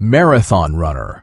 marathon runner.